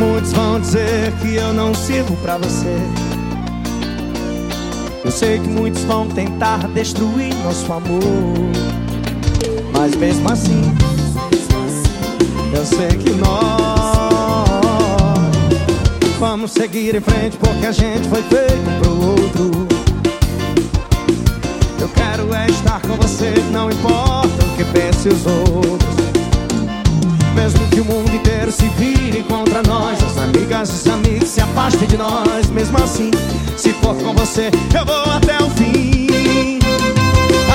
muitos vão dizer que eu não sirvo pra você. Eu sei que muitos vão tentar destruir nosso amor. Mas mesmo assim, eu sei que nós vamos seguir em frente porque a gente foi feito pro outro. Eu quero é estar com você, não importa o que pense os outros. Mesmo que o mundo inteiro se vire As amigas e os amigos se afastem de nós. Mesmo assim, se for com você, eu vou até o fim.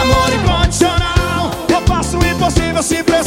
Amor incondicional Eu faço o impossível se preciso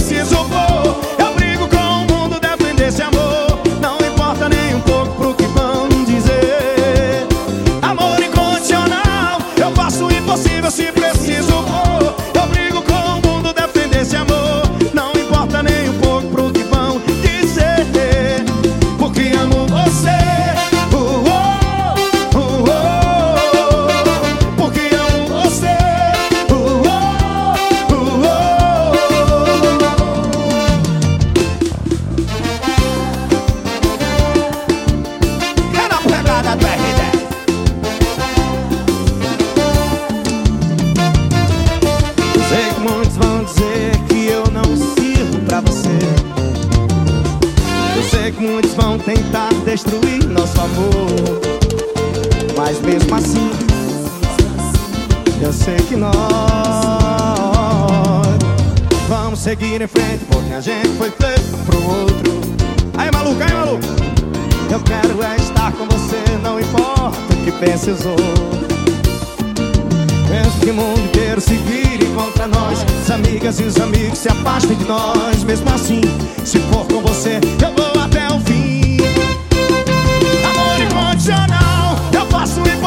tentar destruir nosso amor. Mas mesmo assim, eu sei que nós vamos seguir em frente porque a gente foi feito pro outro. Aí, maluco, aí, maluco. Eu quero é estar com você, não importa o que pense os outros. Mesmo que o mundo inteiro se vire contra nós As amigas e os amigos se afastem de nós Mesmo assim,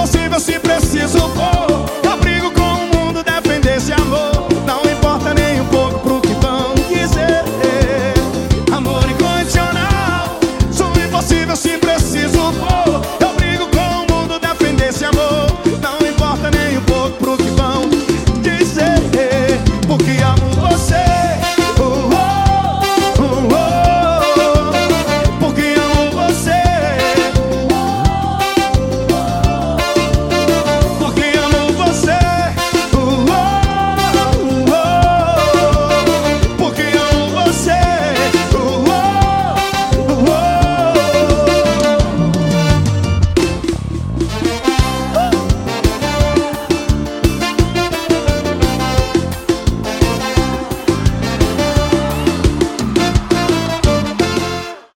possível se preciso for.